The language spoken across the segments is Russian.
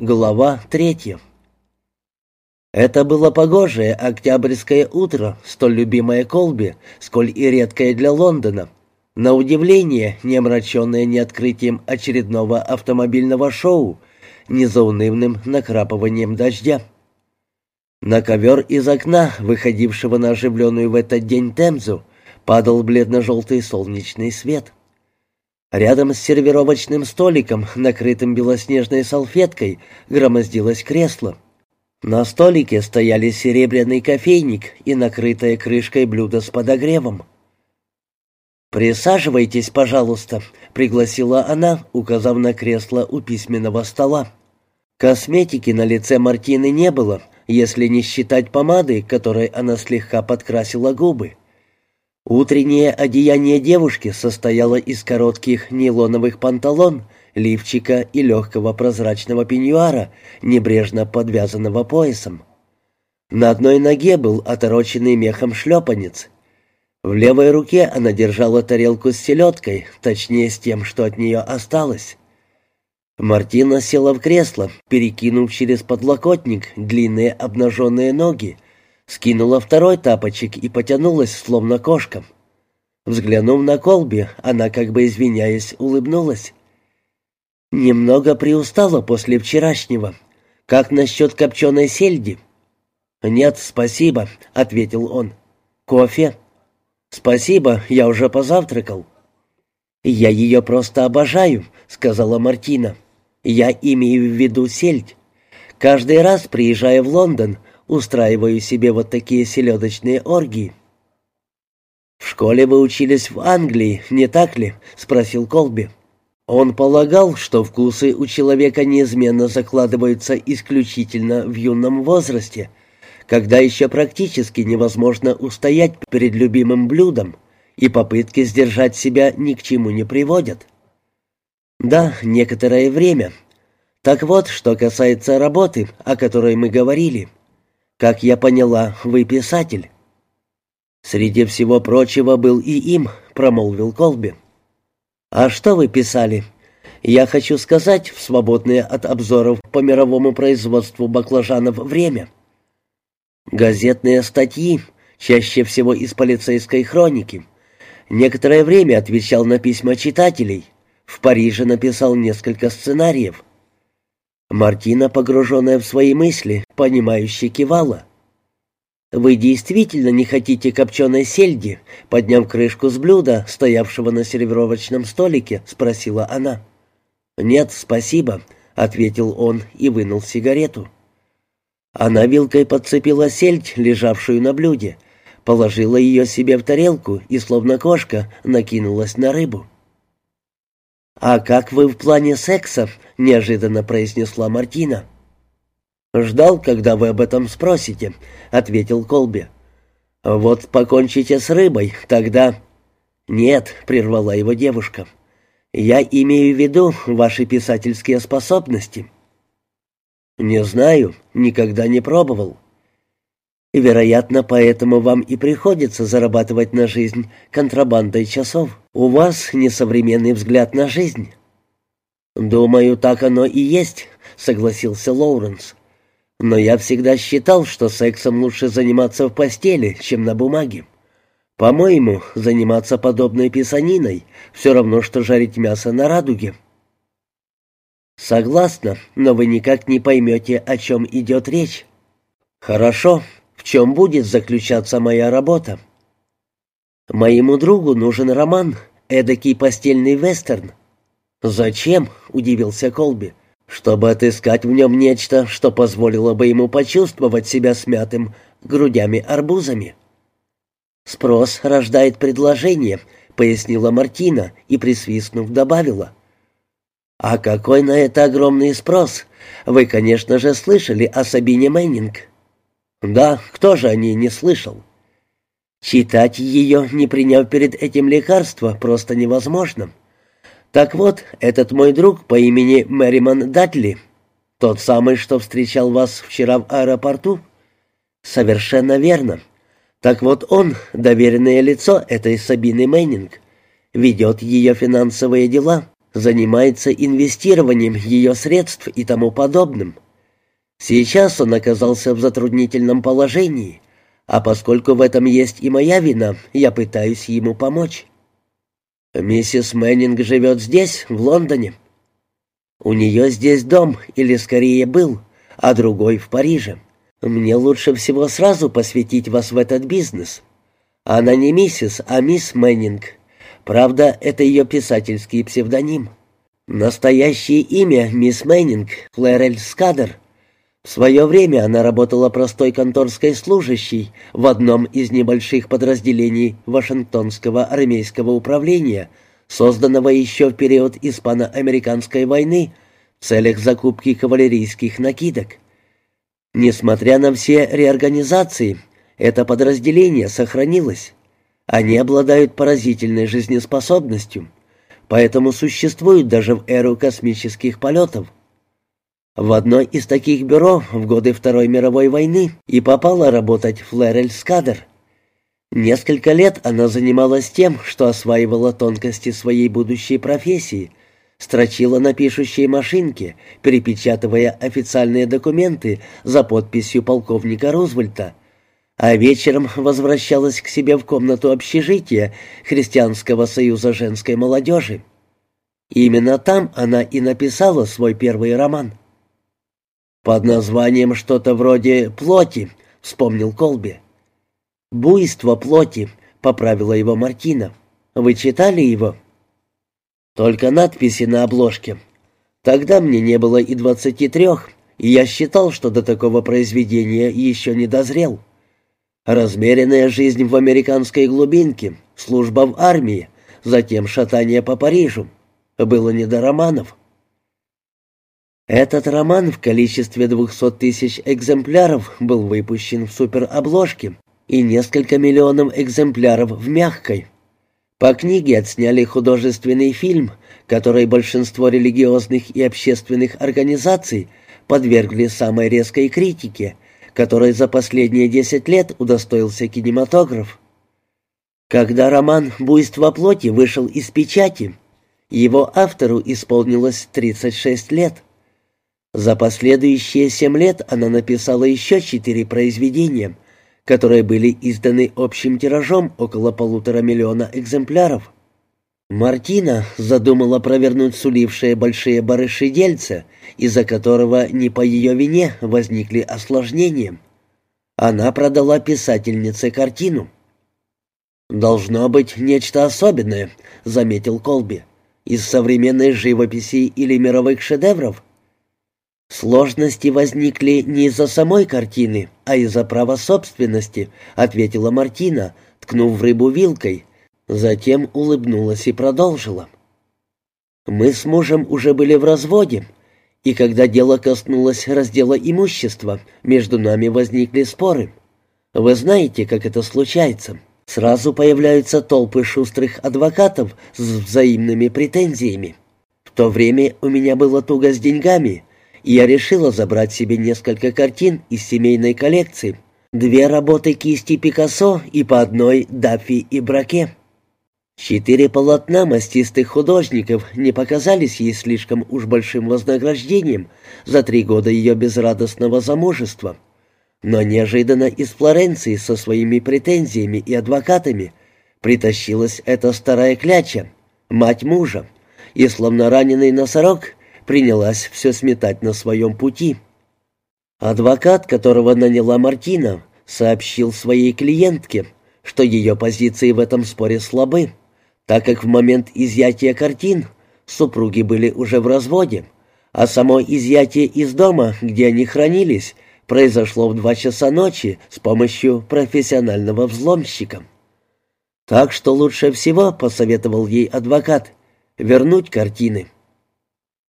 Глава третья. Это было погожее октябрьское утро, столь любимое Колби, сколь и редкое для Лондона. На удивление, не омраченное ни открытием очередного автомобильного шоу, ни заунывным накрапыванием дождя. На ковер из окна, выходившего на оживленную в этот день Темзу, падал бледно-желтый солнечный свет — Рядом с сервировочным столиком, накрытым белоснежной салфеткой, громоздилось кресло. На столике стояли серебряный кофейник и накрытая крышкой блюдо с подогревом. «Присаживайтесь, пожалуйста», — пригласила она, указав на кресло у письменного стола. Косметики на лице Мартины не было, если не считать помады, которой она слегка подкрасила губы. Утреннее одеяние девушки состояло из коротких нейлоновых панталон, лифчика и легкого прозрачного пеньюара, небрежно подвязанного поясом. На одной ноге был отороченный мехом шлепанец. В левой руке она держала тарелку с селедкой, точнее с тем, что от нее осталось. Мартина села в кресло, перекинув через подлокотник длинные обнаженные ноги, скинула второй тапочек и потянулась, словно кошка. Взглянув на Колби, она, как бы извиняясь, улыбнулась. «Немного приустала после вчерашнего. Как насчет копченой сельди?» «Нет, спасибо», — ответил он. «Кофе?» «Спасибо, я уже позавтракал». «Я ее просто обожаю», — сказала Мартина. «Я имею в виду сельдь. Каждый раз, приезжая в Лондон, устраиваю себе вот такие селедочные оргии». «В школе вы учились в Англии, не так ли?» — спросил Колби. Он полагал, что вкусы у человека неизменно закладываются исключительно в юном возрасте, когда еще практически невозможно устоять перед любимым блюдом, и попытки сдержать себя ни к чему не приводят. Да, некоторое время. Так вот, что касается работы, о которой мы говорили — как я поняла, вы писатель». «Среди всего прочего был и им», — промолвил Колби. «А что вы писали?» «Я хочу сказать, в свободное от обзоров по мировому производству баклажанов время». «Газетные статьи, чаще всего из полицейской хроники. Некоторое время отвечал на письма читателей. В Париже написал несколько сценариев». Мартина, погруженная в свои мысли, понимающе кивала. «Вы действительно не хотите копченой сельди?» Подняв крышку с блюда, стоявшего на сервировочном столике, спросила она. «Нет, спасибо», — ответил он и вынул сигарету. Она вилкой подцепила сельдь, лежавшую на блюде, положила ее себе в тарелку и, словно кошка, накинулась на рыбу. «А как вы в плане секса?» — неожиданно произнесла Мартина. «Ждал, когда вы об этом спросите», — ответил Колби. «Вот покончите с рыбой, тогда...» «Нет», — прервала его девушка. «Я имею в виду ваши писательские способности». «Не знаю, никогда не пробовал». Вероятно, поэтому вам и приходится зарабатывать на жизнь контрабандой часов. У вас несовременный взгляд на жизнь». «Думаю, так оно и есть», — согласился Лоуренс. «Но я всегда считал, что сексом лучше заниматься в постели, чем на бумаге. По-моему, заниматься подобной писаниной все равно, что жарить мясо на радуге». «Согласна, но вы никак не поймете, о чем идет речь». «Хорошо, в чем будет заключаться моя работа? Моему другу нужен роман, эдакий постельный вестерн. Зачем? удивился Колби. Чтобы отыскать в нем нечто, что позволило бы ему почувствовать себя смятым грудями-арбузами. «Спрос рождает предложение», — пояснила Мартина и, присвистнув, добавила. «А какой на это огромный спрос? Вы, конечно же, слышали о Сабине Мэннинг». Да, кто же о ней не слышал? Читать ее, не приняв перед этим лекарства, просто невозможно. Так вот, этот мой друг по имени Мэриман Датли, тот самый, что встречал вас вчера в аэропорту? Совершенно верно. Так вот он, доверенное лицо этой Сабины Мэннинг, ведет ее финансовые дела, занимается инвестированием ее средств и тому подобным. Сейчас он оказался в затруднительном положении, а поскольку в этом есть и моя вина, я пытаюсь ему помочь. Миссис Мэннинг живет здесь, в Лондоне. У нее здесь дом, или скорее был, а другой в Париже. Мне лучше всего сразу посвятить вас в этот бизнес. Она не миссис, а мисс Мэннинг. Правда, это ее писательский псевдоним. Настоящее имя мисс Мэннинг — Клэрель Скадер. В свое время она работала простой конторской служащей в одном из небольших подразделений Вашингтонского армейского управления, созданного еще в период Испано-Американской войны в целях закупки кавалерийских накидок. Несмотря на все реорганизации, это подразделение сохранилось. Они обладают поразительной жизнеспособностью, поэтому существуют даже в эру космических полетов. В одно из таких бюро в годы Второй мировой войны и попала работать Флэрель Скадер. Несколько лет она занималась тем, что осваивала тонкости своей будущей профессии, строчила на пишущей машинке, перепечатывая официальные документы за подписью полковника Рузвельта, а вечером возвращалась к себе в комнату общежития Христианского союза женской молодежи. Именно там она и написала свой первый роман. «Под названием что-то вроде «Плоти», — вспомнил Колби. «Буйство плоти», — поправила его Мартина. «Вы читали его?» Только надписи на обложке. Тогда мне не было и двадцати трех, и я считал, что до такого произведения еще не дозрел. Размеренная жизнь в американской глубинке, служба в армии, затем шатание по Парижу. Было не до романов. Этот роман в количестве двухсот тысяч экземпляров был выпущен в суперобложке и несколько миллионов экземпляров в мягкой. По книге отсняли художественный фильм, который большинство религиозных и общественных организаций подвергли самой резкой критике, которой за последние десять лет удостоился кинематограф. Когда роман «Буйство плоти» вышел из печати, его автору исполнилось 36 лет. За последующие семь лет она написала еще четыре произведения – которые были изданы общим тиражом около полутора миллиона экземпляров. Мартина задумала провернуть сулившие большие барыши дельца, из-за которого не по ее вине возникли осложнения. Она продала писательнице картину. «Должно быть нечто особенное», — заметил Колби. «Из современной живописи или мировых шедевров?» «Сложности возникли не из-за самой картины, а из-за права собственности», — ответила Мартина, ткнув рыбу вилкой. Затем улыбнулась и продолжила. «Мы с мужем уже были в разводе, и когда дело коснулось раздела имущества, между нами возникли споры. Вы знаете, как это случается. Сразу появляются толпы шустрых адвокатов с взаимными претензиями. В то время у меня было туго с деньгами» и я решила забрать себе несколько картин из семейной коллекции. Две работы кисти Пикассо и по одной Даффи и Браке. Четыре полотна мастистых художников не показались ей слишком уж большим вознаграждением за три года ее безрадостного замужества. Но неожиданно из Флоренции со своими претензиями и адвокатами притащилась эта старая кляча, мать мужа, и, словно раненый носорог, принялась все сметать на своем пути. Адвокат, которого наняла Мартина, сообщил своей клиентке, что ее позиции в этом споре слабы, так как в момент изъятия картин супруги были уже в разводе, а само изъятие из дома, где они хранились, произошло в два часа ночи с помощью профессионального взломщика. Так что лучше всего, посоветовал ей адвокат, вернуть картины.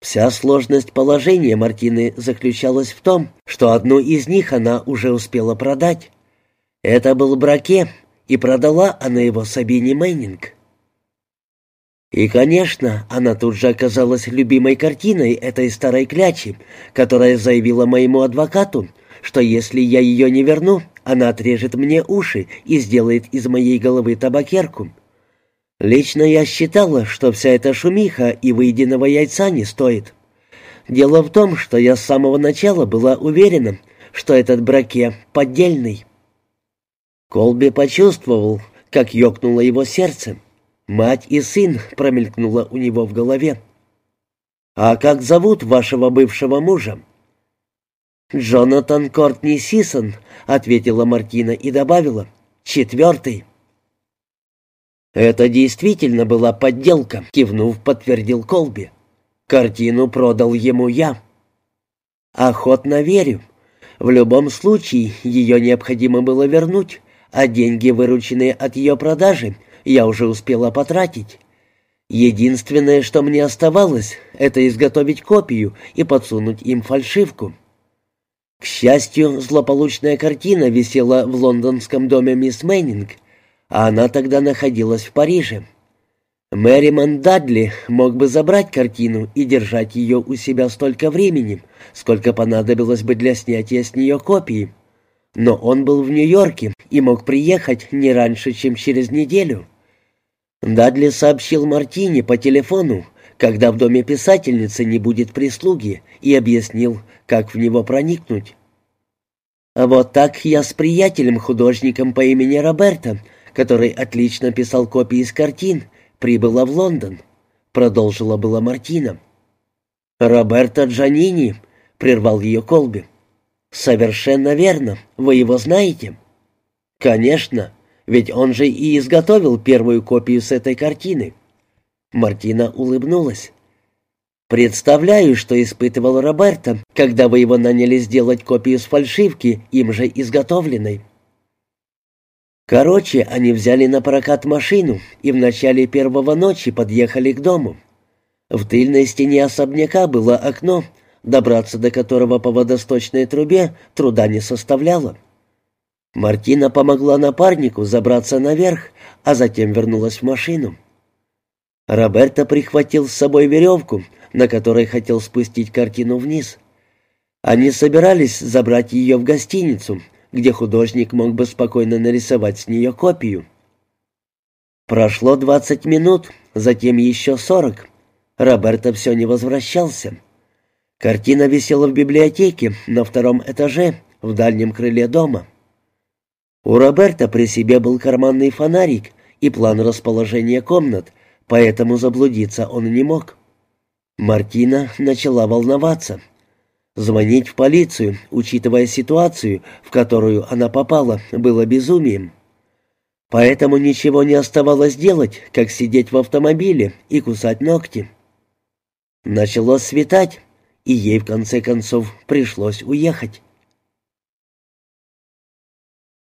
Вся сложность положения Мартины заключалась в том, что одну из них она уже успела продать. Это был браке, и продала она его Сабине Мэннинг. И, конечно, она тут же оказалась любимой картиной этой старой клячи, которая заявила моему адвокату, что если я ее не верну, она отрежет мне уши и сделает из моей головы табакерку. Лично я считала, что вся эта шумиха и выеденного яйца не стоит. Дело в том, что я с самого начала была уверена, что этот браке поддельный. Колби почувствовал, как ёкнуло его сердце. Мать и сын промелькнуло у него в голове. «А как зовут вашего бывшего мужа?» «Джонатан Кортни Сисон», — ответила Мартина и добавила. «Четвертый». «Это действительно была подделка», — кивнув, подтвердил Колби. «Картину продал ему я». «Охотно верю. В любом случае, ее необходимо было вернуть, а деньги, вырученные от ее продажи, я уже успела потратить. Единственное, что мне оставалось, это изготовить копию и подсунуть им фальшивку». К счастью, злополучная картина висела в лондонском доме мисс Мэннинг, а она тогда находилась в Париже. Мэриман Дадли мог бы забрать картину и держать ее у себя столько времени, сколько понадобилось бы для снятия с нее копии. Но он был в Нью-Йорке и мог приехать не раньше, чем через неделю. Дадли сообщил Мартине по телефону, когда в доме писательницы не будет прислуги, и объяснил, как в него проникнуть. Вот так я с приятелем-художником по имени Роберто который отлично писал копии из картин, прибыла в Лондон», — продолжила была Мартина. «Роберто Джанини», — прервал ее Колби. «Совершенно верно. Вы его знаете?» «Конечно, ведь он же и изготовил первую копию с этой картины». Мартина улыбнулась. «Представляю, что испытывал Роберто, когда вы его наняли сделать копию с фальшивки, им же изготовленной». Короче, они взяли на прокат машину и в начале первого ночи подъехали к дому. В тыльной стене особняка было окно, добраться до которого по водосточной трубе труда не составляло. Мартина помогла напарнику забраться наверх, а затем вернулась в машину. Роберто прихватил с собой веревку, на которой хотел спустить картину вниз. Они собирались забрать ее в гостиницу, где художник мог бы спокойно нарисовать с нее копию. Прошло двадцать минут, затем еще сорок. Роберто все не возвращался. Картина висела в библиотеке на втором этаже, в дальнем крыле дома. У Роберта при себе был карманный фонарик и план расположения комнат, поэтому заблудиться он не мог. Мартина начала волноваться — Звонить в полицию, учитывая ситуацию, в которую она попала, было безумием. Поэтому ничего не оставалось делать, как сидеть в автомобиле и кусать ногти. Начало светать, и ей в конце концов пришлось уехать.